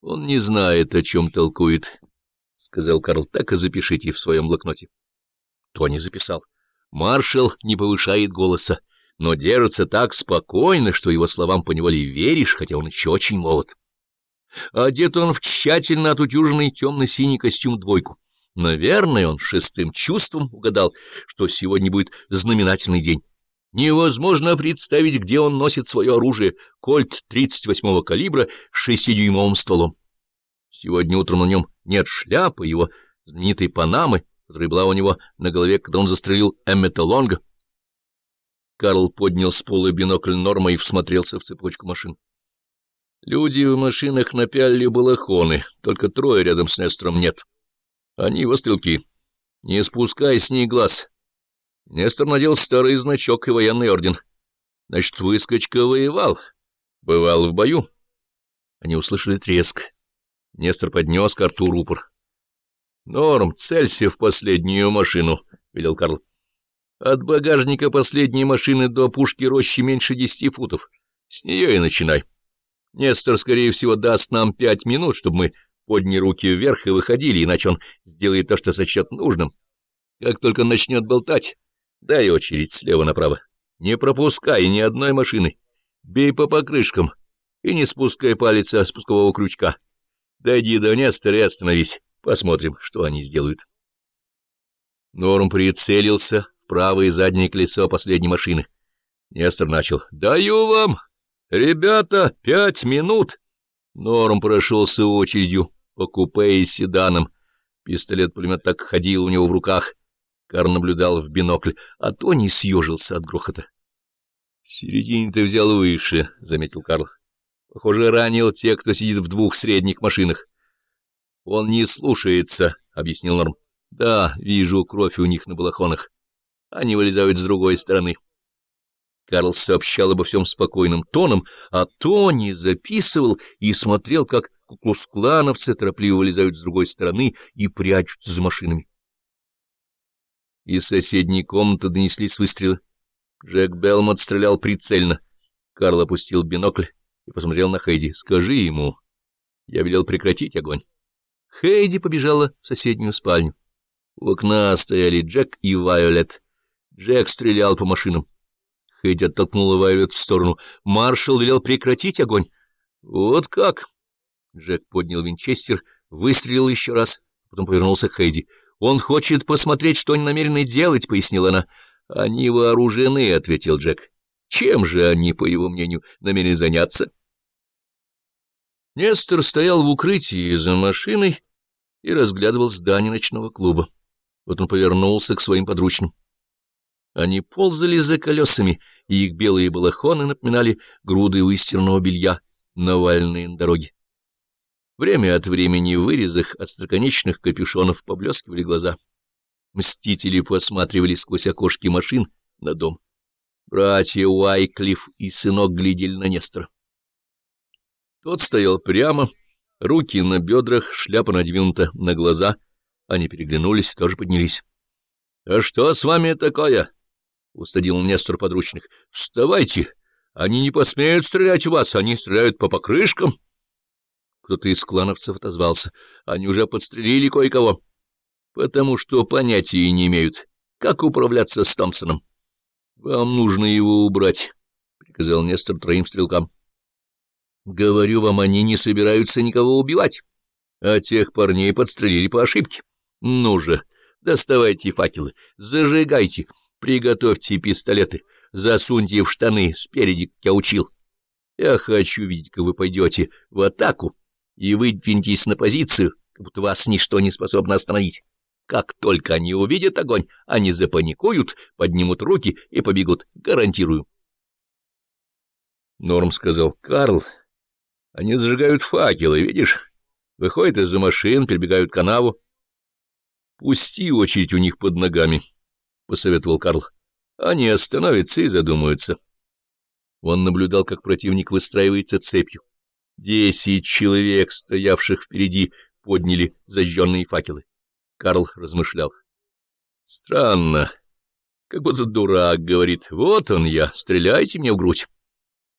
— Он не знает, о чем толкует, — сказал Карл. — Так и запишите в своем блокноте. Тони записал. Маршал не повышает голоса, но держится так спокойно, что его словам поневоле веришь, хотя он еще очень молод. Одет он в тщательно отутюженный темно-синий костюм-двойку. Наверное, он шестым чувством угадал, что сегодня будет знаменательный день. Невозможно представить, где он носит свое оружие, кольт 38-го калибра с шестидюймовым стволом. Сегодня утром на нем нет шляпы, его знаменитой панамы, которая была у него на голове, когда он застрелил Эммета Лонга. Карл поднял с пола бинокль Норма и всмотрелся в цепочку машин. Люди в машинах напялили балахоны, только трое рядом с Нестором нет. Они его стрелки. Не спускай с них глаз. Нестор надел старый значок и военный орден. Значит, выскочка воевал. Бывал в бою. Они услышали треск. Нестор поднес к рту рупор. — Норм, целься в последнюю машину, — велел Карл. — От багажника последней машины до пушки рощи меньше десяти футов. С нее и начинай. Нестор, скорее всего, даст нам пять минут, чтобы мы подняли руки вверх и выходили, иначе он сделает то, что сочет нужным. Как только начнет болтать, дай очередь слева направо. Не пропускай ни одной машины. Бей по покрышкам и не спускай палец с спускового крючка. Дойди до Нестора и остановись. Посмотрим, что они сделают. Норм прицелился в правое заднее колесо последней машины. Нестор начал. «Даю вам!» «Ребята, пять минут!» Норм прошелся очередью по купе и седанам. Пистолет-пулемет так ходил у него в руках. Карл наблюдал в бинокль, а Тони съежился от грохота. — середине ты взял выше, — заметил Карл. — Похоже, ранил тех, кто сидит в двух средних машинах. — Он не слушается, — объяснил Норм. — Да, вижу кровь у них на балахонах. Они вылезают с другой стороны. — Карл сообщал обо всем спокойным тоном, а Тони записывал и смотрел, как куклус-клановцы торопливо вылезают с другой стороны и прячутся за машинами. Из соседней комнаты донеслись выстрелы. Джек Белмот стрелял прицельно. Карл опустил бинокль и посмотрел на Хейди. — Скажи ему. Я велел прекратить огонь. Хейди побежала в соседнюю спальню. У окна стояли Джек и Вайолет. Джек стрелял по машинам. Хэдди оттолкнула Вайлет в сторону. Маршал велел прекратить огонь. — Вот как? Джек поднял винчестер, выстрелил еще раз, потом повернулся к Хэйди. — Он хочет посмотреть, что они намерены делать, — пояснила она. — Они вооружены, — ответил Джек. — Чем же они, по его мнению, намерены заняться? Нестор стоял в укрытии за машиной и разглядывал здание ночного клуба. Вот он повернулся к своим подручным. Они ползали за колесами, и их белые балахоны напоминали груды выстиранного белья, навальные на дороге. Время от времени в вырезах от строконечных капюшонов поблескивали глаза. Мстители посматривали сквозь окошки машин на дом. Братья Уайклифф и сынок глядели на Нестора. Тот стоял прямо, руки на бедрах, шляпа надвинута на глаза. Они переглянулись и тоже поднялись. — А что с вами такое? — устадил Нестор подручных. — Вставайте! Они не посмеют стрелять в вас, они стреляют по покрышкам. Кто-то из клановцев отозвался. Они уже подстрелили кое-кого, потому что понятия не имеют, как управляться с Томпсоном. — Вам нужно его убрать, — приказал Нестор троим стрелкам. — Говорю вам, они не собираются никого убивать, а тех парней подстрелили по ошибке. Ну же, доставайте факелы, зажигайте, — Приготовьте пистолеты, засуньте в штаны спереди, как я учил. Я хочу видеть, как вы пойдете в атаку и выдвинетесь на позицию, как будто вас ничто не способно остановить. Как только они увидят огонь, они запаникуют, поднимут руки и побегут, гарантирую. Норм сказал, — Карл, они зажигают факелы, видишь? Выходят из-за машин, перебегают канаву. Пусти очередь у них под ногами посоветовал Карл. Они остановятся и задумаются. Он наблюдал, как противник выстраивается цепью. Десять человек, стоявших впереди, подняли зажженные факелы. Карл размышлял. Странно. Как будто дурак говорит. Вот он я, стреляйте мне в грудь.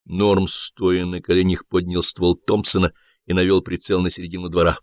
Норм, стоя на коленях, поднял ствол Томпсона и навел прицел на середину двора.